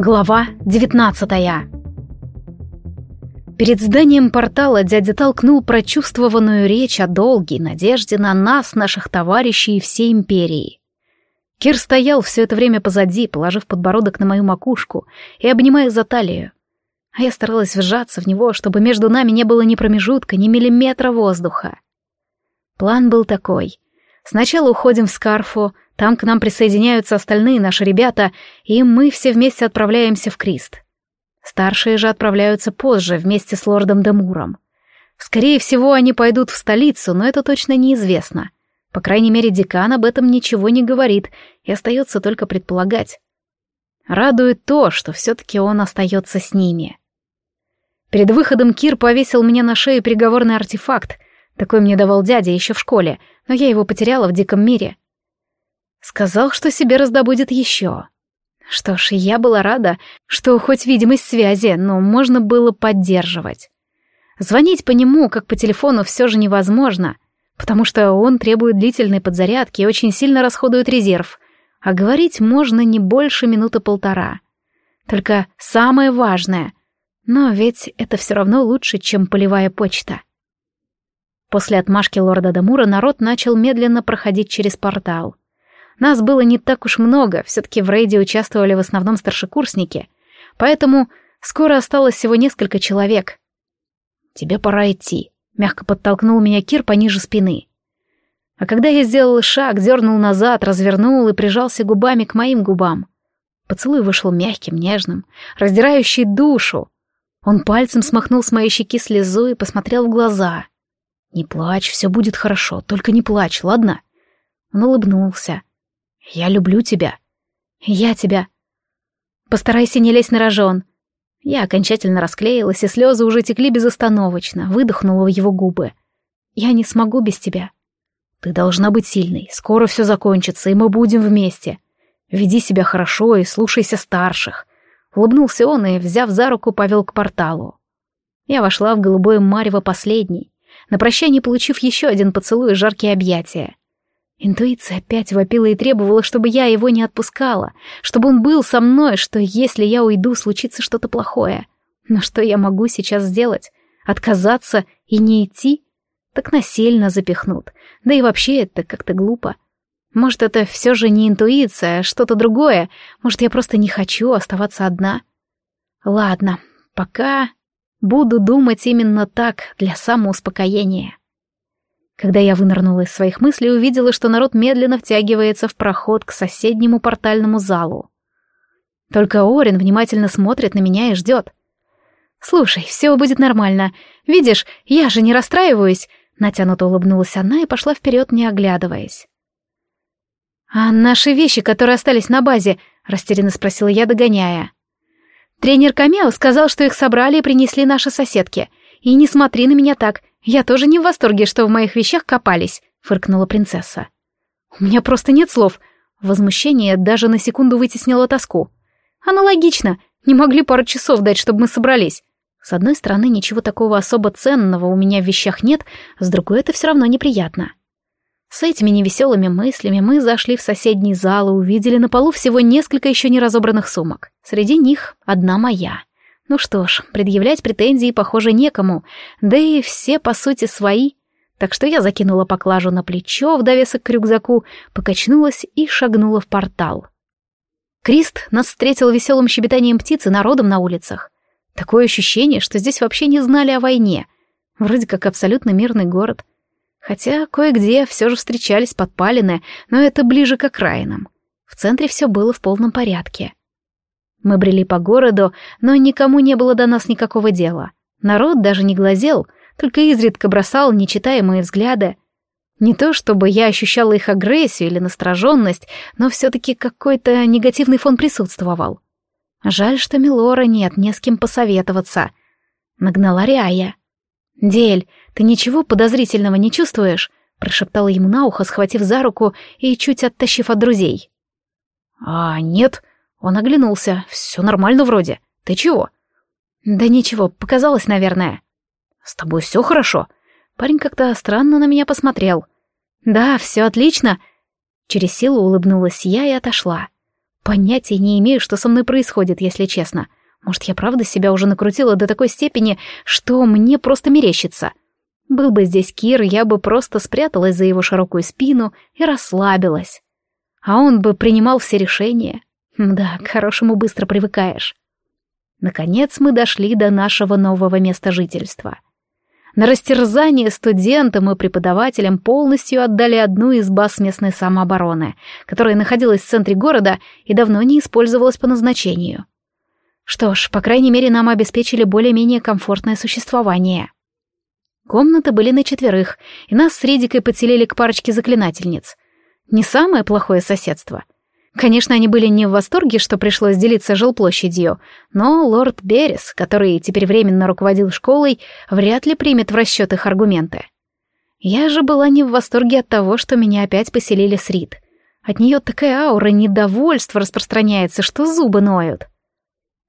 Глава 19 Перед зданием портала дядя толкнул прочувствованную речь о долге надежде на нас, наших товарищей и всей империи. Кир стоял все это время позади, положив подбородок на мою макушку и обнимая за талию. А я старалась вжаться в него, чтобы между нами не было ни промежутка, ни миллиметра воздуха. План был такой. Сначала уходим в Скарфу, там к нам присоединяются остальные наши ребята, и мы все вместе отправляемся в Крист. Старшие же отправляются позже, вместе с лордом Демуром. Скорее всего, они пойдут в столицу, но это точно неизвестно. По крайней мере, декан об этом ничего не говорит, и остается только предполагать. Радует то, что все-таки он остается с ними. Перед выходом Кир повесил мне на шею переговорный артефакт. Такой мне давал дядя еще в школе, но я его потеряла в диком мире. Сказал, что себе раздобудет еще. Что ж, я была рада, что хоть видимость связи, но можно было поддерживать. Звонить по нему, как по телефону, все же невозможно, потому что он требует длительной подзарядки и очень сильно расходует резерв, а говорить можно не больше минуты полтора. Только самое важное. Но ведь это все равно лучше, чем полевая почта. После отмашки лорда Дамура народ начал медленно проходить через портал — нас было не так уж много, все-таки в рейде участвовали в основном старшекурсники, поэтому скоро осталось всего несколько человек. «Тебе пора идти», — мягко подтолкнул меня Кир пониже спины. А когда я сделал шаг, дернул назад, развернул и прижался губами к моим губам. Поцелуй вышел мягким, нежным, раздирающий душу. Он пальцем смахнул с моей щеки слезу и посмотрел в глаза. «Не плачь, все будет хорошо, только не плачь, ладно?» Он улыбнулся, я люблю тебя. Я тебя. Постарайся не лезть на рожон. Я окончательно расклеилась, и слезы уже текли безостановочно, выдохнула в его губы. Я не смогу без тебя. Ты должна быть сильной, скоро все закончится, и мы будем вместе. Веди себя хорошо и слушайся старших. Улыбнулся он и, взяв за руку, повел к порталу. Я вошла в голубое марево последний, на прощание получив еще один поцелуй и жаркие объятия. Интуиция опять вопила и требовала, чтобы я его не отпускала, чтобы он был со мной, что если я уйду, случится что-то плохое. Но что я могу сейчас сделать? Отказаться и не идти? Так насильно запихнут. Да и вообще это как-то глупо. Может, это все же не интуиция, а что-то другое. Может, я просто не хочу оставаться одна. Ладно, пока буду думать именно так, для самоуспокоения. Когда я вынырнула из своих мыслей, увидела, что народ медленно втягивается в проход к соседнему портальному залу. Только Орин внимательно смотрит на меня и ждет. «Слушай, все будет нормально. Видишь, я же не расстраиваюсь», — натянуто улыбнулась она и пошла вперед, не оглядываясь. «А наши вещи, которые остались на базе?» — растерянно спросила я, догоняя. «Тренер Камео сказал, что их собрали и принесли наши соседки. И не смотри на меня так, «Я тоже не в восторге, что в моих вещах копались», — фыркнула принцесса. «У меня просто нет слов». Возмущение даже на секунду вытеснило тоску. «Аналогично. Не могли пару часов дать, чтобы мы собрались. С одной стороны, ничего такого особо ценного у меня в вещах нет, с другой это все равно неприятно. С этими невеселыми мыслями мы зашли в соседний зал и увидели на полу всего несколько еще не разобранных сумок. Среди них одна моя. Ну что ж, предъявлять претензии, похоже, некому, да и все, по сути, свои. Так что я закинула поклажу на плечо в довесок к рюкзаку, покачнулась и шагнула в портал. Крист нас встретил веселым щебетанием птицы народом на улицах. Такое ощущение, что здесь вообще не знали о войне. Вроде как абсолютно мирный город. Хотя кое-где все же встречались подпалины, но это ближе к окраинам. В центре все было в полном порядке. Мы брели по городу, но никому не было до нас никакого дела. Народ даже не глазел, только изредка бросал нечитаемые взгляды. Не то чтобы я ощущала их агрессию или настороженность, но все-таки какой-то негативный фон присутствовал. Жаль, что Милора нет, не с кем посоветоваться. Нагнала Ряя. «Дель, ты ничего подозрительного не чувствуешь?» прошептала ему на ухо, схватив за руку и чуть оттащив от друзей. «А, нет», он оглянулся. «Все нормально вроде. Ты чего?» «Да ничего, показалось, наверное». «С тобой все хорошо?» Парень как-то странно на меня посмотрел. «Да, все отлично». Через силу улыбнулась я и отошла. Понятия не имею, что со мной происходит, если честно. Может, я правда себя уже накрутила до такой степени, что мне просто мерещится. Был бы здесь Кир, я бы просто спряталась за его широкую спину и расслабилась. А он бы принимал все решения. Да, к хорошему быстро привыкаешь. Наконец мы дошли до нашего нового места жительства. На растерзание студентам и преподавателям полностью отдали одну из баз местной самообороны, которая находилась в центре города и давно не использовалась по назначению. Что ж, по крайней мере, нам обеспечили более-менее комфортное существование. Комнаты были на четверых, и нас с Редикой подселили к парочке заклинательниц. Не самое плохое соседство — Конечно, они были не в восторге, что пришлось делиться жилплощадью, но лорд Берес, который теперь временно руководил школой, вряд ли примет в расчет их аргументы. Я же была не в восторге от того, что меня опять поселили с Рид. От нее такая аура недовольства распространяется, что зубы ноют.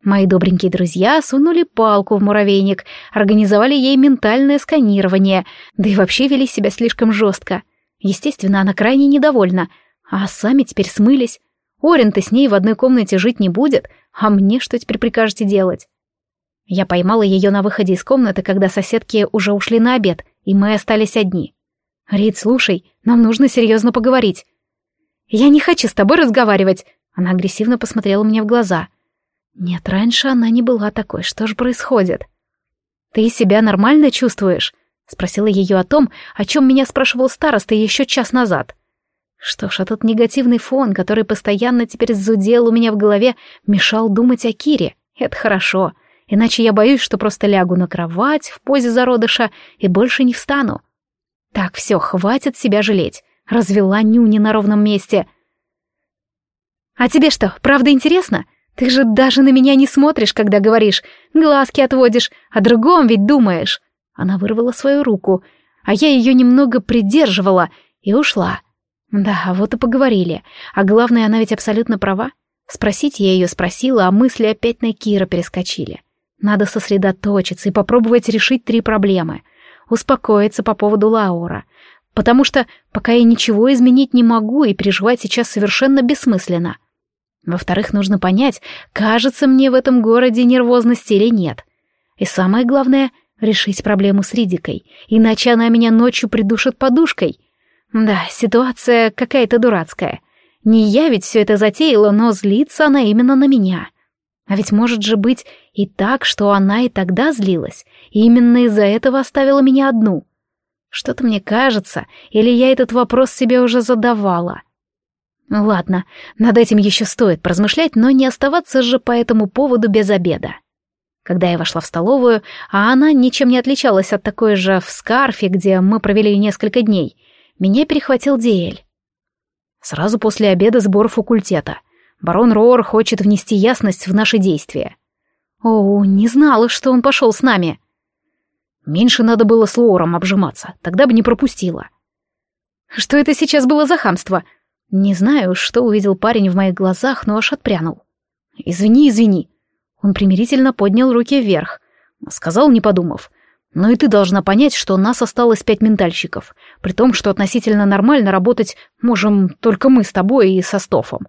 Мои добренькие друзья сунули палку в муравейник, организовали ей ментальное сканирование, да и вообще вели себя слишком жестко. Естественно, она крайне недовольна, а сами теперь смылись. Орин-то с ней в одной комнате жить не будет, а мне что теперь прикажете делать? Я поймала ее на выходе из комнаты, когда соседки уже ушли на обед, и мы остались одни. «Рид, слушай, нам нужно серьезно поговорить». «Я не хочу с тобой разговаривать», — она агрессивно посмотрела мне в глаза. «Нет, раньше она не была такой, что же происходит?» «Ты себя нормально чувствуешь?» — спросила ее о том, о чем меня спрашивал староста еще час назад. Что ж, этот негативный фон, который постоянно теперь зудел у меня в голове, мешал думать о Кире. Это хорошо, иначе я боюсь, что просто лягу на кровать в позе зародыша и больше не встану. Так, все, хватит себя жалеть. Развела нюни на ровном месте. «А тебе что, правда интересно? Ты же даже на меня не смотришь, когда говоришь, глазки отводишь, о другом ведь думаешь». Она вырвала свою руку, а я ее немного придерживала и ушла. Да, вот и поговорили. А главное, она ведь абсолютно права. Спросить я ее спросила, а мысли опять на Кира перескочили. Надо сосредоточиться и попробовать решить три проблемы. Успокоиться по поводу Лаура. Потому что пока я ничего изменить не могу и переживать сейчас совершенно бессмысленно. Во-вторых, нужно понять, кажется мне в этом городе нервозности или нет. И самое главное — решить проблему с Ридикой, иначе она меня ночью придушит подушкой — да, ситуация какая-то дурацкая. Не я ведь все это затеяла, но злится она именно на меня. А ведь может же быть и так, что она и тогда злилась, и именно из-за этого оставила меня одну. Что-то мне кажется, или я этот вопрос себе уже задавала. Ладно, над этим еще стоит поразмышлять, но не оставаться же по этому поводу без обеда. Когда я вошла в столовую, а она ничем не отличалась от такой же в Скарфе, где мы провели несколько дней — меня перехватил Диэль. Сразу после обеда сбор факультета. Барон Роор хочет внести ясность в наши действия. О, не знала, что он пошел с нами. Меньше надо было с Лоуром обжиматься, тогда бы не пропустила. Что это сейчас было за хамство? Не знаю, что увидел парень в моих глазах, но аж отпрянул. Извини, извини. Он примирительно поднял руки вверх. Сказал, не подумав. Но и ты должна понять, что нас осталось пять ментальщиков, при том, что относительно нормально работать можем только мы с тобой и со Стофом.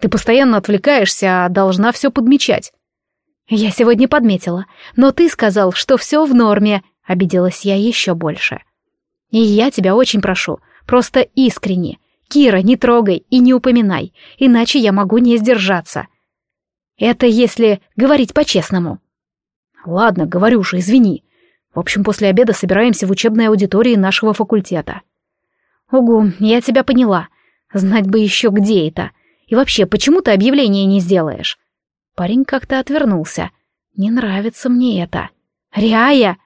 Ты постоянно отвлекаешься, а должна все подмечать. Я сегодня подметила, но ты сказал, что все в норме, обиделась я еще больше. И я тебя очень прошу, просто искренне. Кира, не трогай и не упоминай, иначе я могу не сдержаться. Это если говорить по-честному. Ладно, говорю же, извини. В общем, после обеда собираемся в учебной аудитории нашего факультета. Угу, я тебя поняла. Знать бы еще, где это. И вообще, почему ты объявление не сделаешь? Парень как-то отвернулся. Не нравится мне это. Ряя!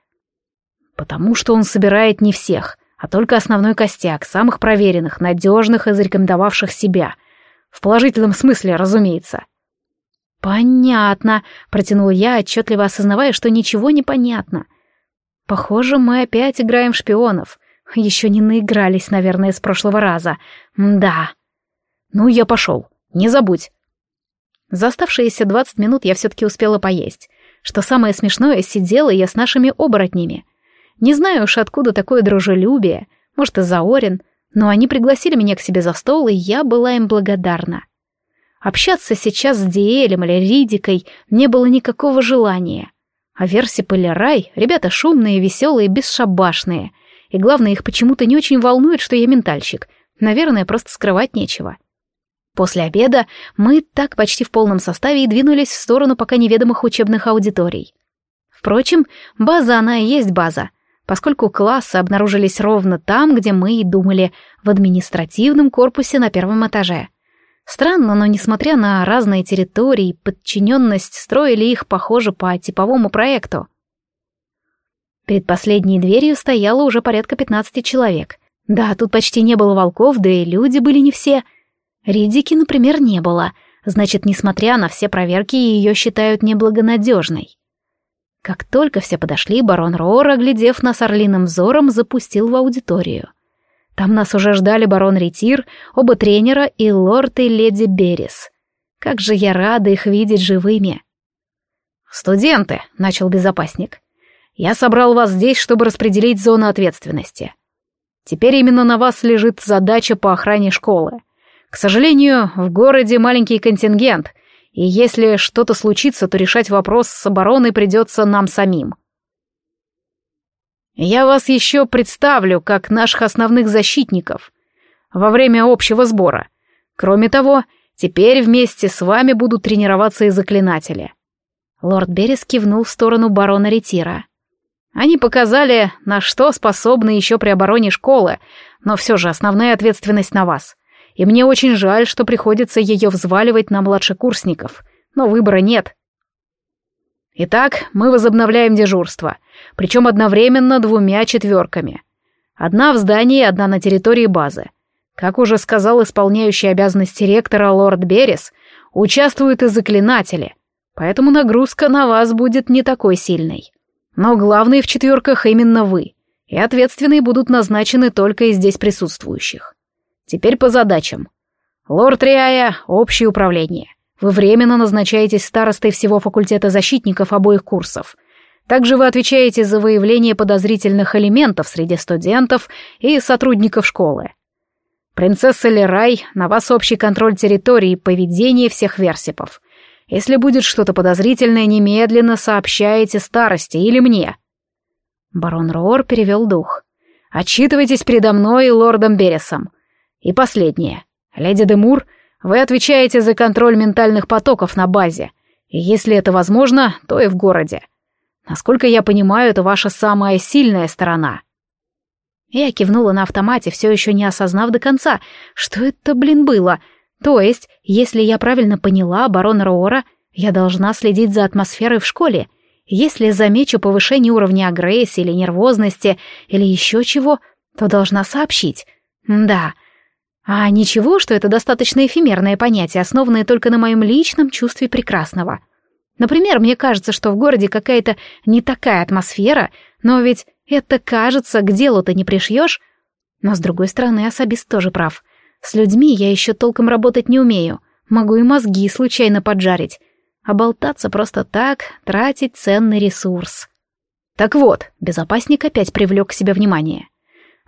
Потому что он собирает не всех, а только основной костяк, самых проверенных, надежных и зарекомендовавших себя. В положительном смысле, разумеется. «Понятно», — протянул я, отчетливо осознавая, что ничего не понятно — Похоже, мы опять играем в шпионов. Еще не наигрались, наверное, с прошлого раза. Да. Ну, я пошел. Не забудь. За оставшиеся двадцать минут я все-таки успела поесть. Что самое смешное, сидела я с нашими оборотнями. Не знаю уж, откуда такое дружелюбие. Может, из-за Орин. Но они пригласили меня к себе за стол, и я была им благодарна. Общаться сейчас с Диэлем или Ридикой не было никакого желания. А Версип или Рай — ребята шумные, веселые, бесшабашные. И главное, их почему-то не очень волнует, что я ментальщик. Наверное, просто скрывать нечего. После обеда мы так почти в полном составе и двинулись в сторону пока неведомых учебных аудиторий. Впрочем, база она и есть база, поскольку классы обнаружились ровно там, где мы и думали, в административном корпусе на первом этаже — Странно, но несмотря на разные территории подчиненность, строили их, похоже, по типовому проекту. Перед последней дверью стояло уже порядка 15 человек. Да, тут почти не было волков, да и люди были не все. Ридики, например, не было. Значит, несмотря на все проверки, ее считают неблагонадежной. Как только все подошли, барон Роор, оглядев нас орлиным взором, запустил в аудиторию — там нас уже ждали барон Ретир, оба тренера и лорд и леди Берес. Как же я рада их видеть живыми. «Студенты», — начал безопасник, — «я собрал вас здесь, чтобы распределить зону ответственности. Теперь именно на вас лежит задача по охране школы. К сожалению, в городе маленький контингент, и если что-то случится, то решать вопрос с обороной придется нам самим. Я вас еще представлю как наших основных защитников во время общего сбора. Кроме того, теперь вместе с вами будут тренироваться и заклинатели». Лорд Берес кивнул в сторону барона Ретира. «Они показали, на что способны еще при обороне школы, но все же основная ответственность на вас. И мне очень жаль, что приходится ее взваливать на младшекурсников, но выбора нет. Итак, мы возобновляем дежурство, причем одновременно двумя четверками. Одна в здании, одна на территории базы. Как уже сказал исполняющий обязанности ректора лорд Берес, участвуют и заклинатели, поэтому нагрузка на вас будет не такой сильной. Но главные в четверках именно вы, и ответственные будут назначены только из здесь присутствующих. Теперь по задачам. Лорд Риая — общее управление. Вы временно назначаетесь старостой всего факультета защитников обоих курсов. Также вы отвечаете за выявление подозрительных элементов среди студентов и сотрудников школы. Принцесса Лерай, на вас общий контроль территории и поведение всех версипов. Если будет что-то подозрительное, немедленно сообщаете старости или мне. Барон Роор перевел дух. Отчитывайтесь передо мной и лордом Бересом. И последнее. Леди Демур — вы отвечаете за контроль ментальных потоков на базе, и если это возможно, то и в городе. Насколько я понимаю, это ваша самая сильная сторона». Я кивнула на автомате, все еще не осознав до конца, что это, блин, было. То есть, если я правильно поняла барона Роора, я должна следить за атмосферой в школе. Если замечу повышение уровня агрессии или нервозности, или еще чего, то должна сообщить. Да, а ничего, что это достаточно эфемерное понятие, основанное только на моем личном чувстве прекрасного. Например, мне кажется, что в городе какая-то не такая атмосфера, но ведь это кажется, к делу-то не пришьешь. Но, с другой стороны, особист тоже прав. С людьми я еще толком работать не умею. Могу и мозги случайно поджарить. А болтаться просто так, тратить ценный ресурс. Так вот, безопасник опять привлек к себе внимание.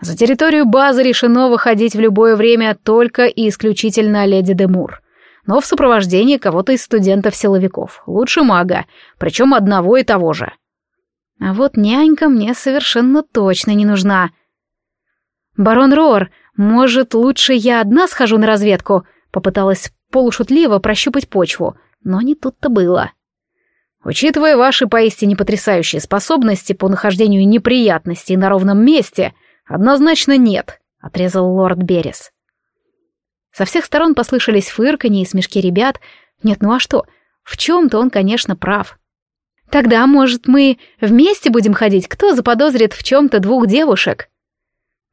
За территорию базы решено выходить в любое время только и исключительно леди Демур. Но в сопровождении кого-то из студентов-силовиков, лучше мага, причем одного и того же. А вот нянька мне совершенно точно не нужна. «Барон Рор, может, лучше я одна схожу на разведку?» Попыталась полушутливо прощупать почву, но не тут-то было. «Учитывая ваши поистине потрясающие способности по нахождению неприятностей на ровном месте», «Однозначно нет», — отрезал лорд Берес. Со всех сторон послышались фырканье и смешки ребят. Нет, ну а что? В чем-то он, конечно, прав. Тогда, может, мы вместе будем ходить? Кто заподозрит в чем-то двух девушек?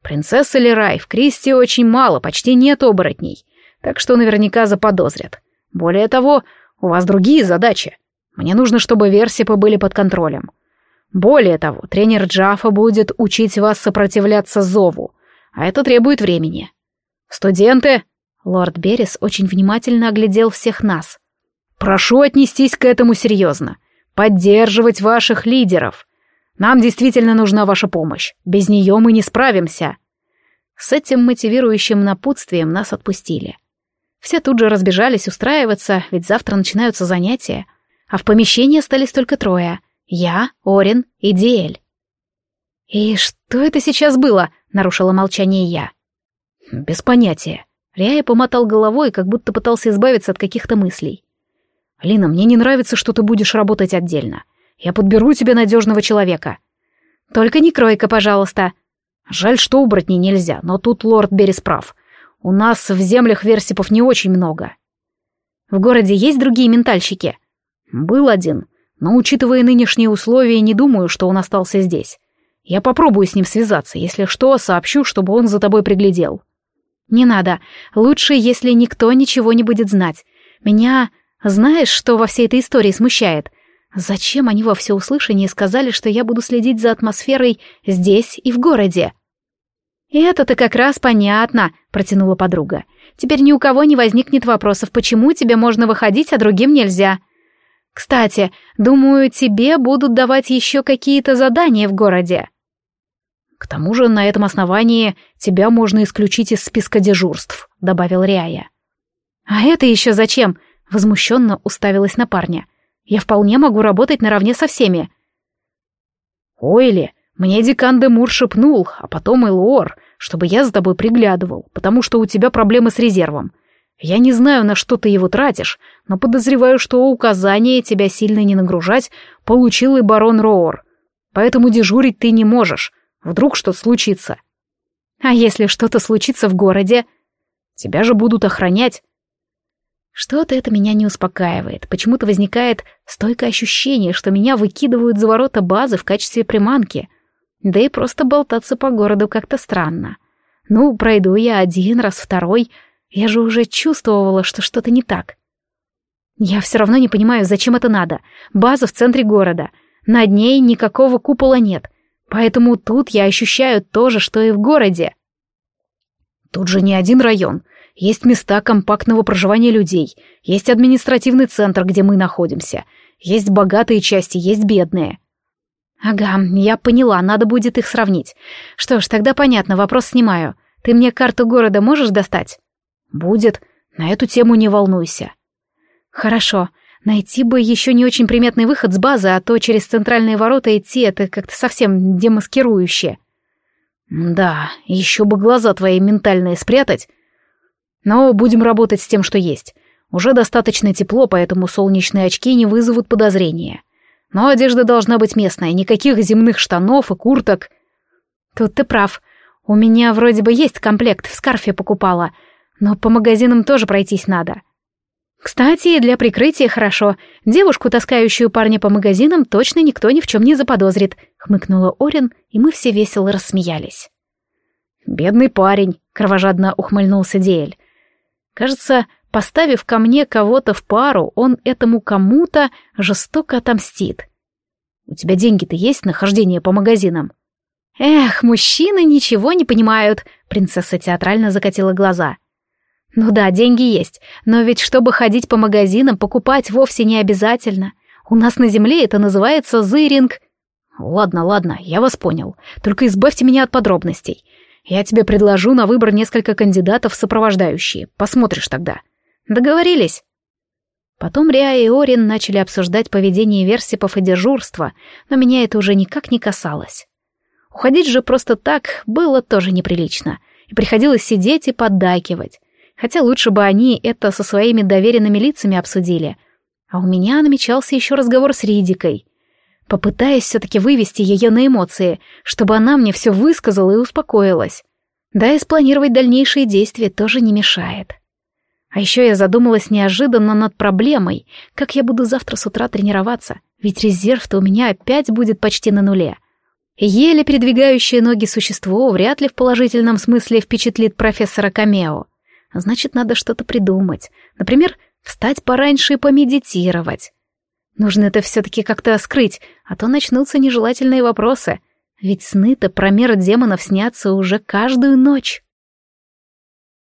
Принцесса Лерай, в Кристи очень мало, почти нет оборотней. Так что наверняка заподозрят. Более того, у вас другие задачи. Мне нужно, чтобы версипы были под контролем. Более того, тренер Джафа будет учить вас сопротивляться зову, а это требует времени. Студенты, лорд Берес очень внимательно оглядел всех нас. Прошу отнестись к этому серьезно, поддерживать ваших лидеров. Нам действительно нужна ваша помощь, без нее мы не справимся. С этим мотивирующим напутствием нас отпустили. Все тут же разбежались устраиваться, ведь завтра начинаются занятия. А в помещении остались только трое. Я, Орин и Диэль. «И что это сейчас было?» — нарушила молчание я. «Без понятия». Ряя помотал головой, как будто пытался избавиться от каких-то мыслей. «Лина, мне не нравится, что ты будешь работать отдельно. Я подберу тебе надежного человека». «Только не кройка, пожалуйста». «Жаль, что убрать не нельзя, но тут лорд Берес прав. У нас в землях версипов не очень много. В городе есть другие ментальщики? Был один, но, учитывая нынешние условия, не думаю, что он остался здесь. Я попробую с ним связаться, если что, сообщу, чтобы он за тобой приглядел. Не надо. Лучше, если никто ничего не будет знать. Меня... Знаешь, что во всей этой истории смущает? Зачем они во всеуслышание сказали, что я буду следить за атмосферой здесь и в городе? «Это-то как раз понятно», — протянула подруга. «Теперь ни у кого не возникнет вопросов, почему тебе можно выходить, а другим нельзя. Кстати, думаю, тебе будут давать еще какие-то задания в городе». «К тому же на этом основании тебя можно исключить из списка дежурств», — добавил Ряя. «А это еще зачем?» — возмущенно уставилась на парня. «Я вполне могу работать наравне со всеми». «Ой ли, мне декан Демур шепнул, а потом и Лор, чтобы я за тобой приглядывал, потому что у тебя проблемы с резервом. Я не знаю, на что ты его тратишь, но подозреваю, что указание тебя сильно не нагружать получил и барон Роор. Поэтому дежурить ты не можешь. Вдруг что-то случится. А если что-то случится в городе? Тебя же будут охранять. Что-то это меня не успокаивает. Почему-то возникает стойкое ощущение, что меня выкидывают за ворота базы в качестве приманки — да и просто болтаться по городу как-то странно. Ну, пройду я один раз, второй. Я же уже чувствовала, что что-то не так. Я все равно не понимаю, зачем это надо. База в центре города. Над ней никакого купола нет. Поэтому тут я ощущаю то же, что и в городе. Тут же не один район. Есть места компактного проживания людей. Есть административный центр, где мы находимся. Есть богатые части, есть бедные. «Ага, я поняла, надо будет их сравнить. Что ж, тогда понятно, вопрос снимаю. Ты мне карту города можешь достать?» «Будет. На эту тему не волнуйся». «Хорошо. Найти бы еще не очень приметный выход с базы, а то через центральные ворота идти — это как-то совсем демаскирующе». «Да, еще бы глаза твои ментальные спрятать. Но будем работать с тем, что есть. Уже достаточно тепло, поэтому солнечные очки не вызовут подозрения». Но одежда должна быть местная, никаких земных штанов и курток. Тут ты прав. У меня вроде бы есть комплект, в скарфе покупала. Но по магазинам тоже пройтись надо. Кстати, для прикрытия хорошо. Девушку, таскающую парня по магазинам, точно никто ни в чем не заподозрит, хмыкнула Орин, и мы все весело рассмеялись. Бедный парень, кровожадно ухмыльнулся Диэль. Кажется, Поставив ко мне кого-то в пару, он этому кому-то жестоко отомстит. У тебя деньги-то есть на хождение по магазинам? Эх, мужчины ничего не понимают, принцесса театрально закатила глаза. Ну да, деньги есть, но ведь чтобы ходить по магазинам, покупать вовсе не обязательно. У нас на земле это называется зыринг. Ладно, ладно, я вас понял. Только избавьте меня от подробностей. Я тебе предложу на выбор несколько кандидатов сопровождающие. Посмотришь тогда. Договорились. Потом Риа и Орин начали обсуждать поведение версипов и дежурства, но меня это уже никак не касалось. Уходить же просто так было тоже неприлично, и приходилось сидеть и поддакивать. Хотя лучше бы они это со своими доверенными лицами обсудили. А у меня намечался еще разговор с Ридикой. Попытаясь все-таки вывести ее на эмоции, чтобы она мне все высказала и успокоилась. Да и спланировать дальнейшие действия тоже не мешает. А еще я задумалась неожиданно над проблемой, как я буду завтра с утра тренироваться, ведь резерв-то у меня опять будет почти на нуле. Еле передвигающее ноги существо вряд ли в положительном смысле впечатлит профессора Камео. Значит, надо что-то придумать. Например, встать пораньше и помедитировать. Нужно это все-таки как-то скрыть, а то начнутся нежелательные вопросы. Ведь сны-то про мир демонов снятся уже каждую ночь.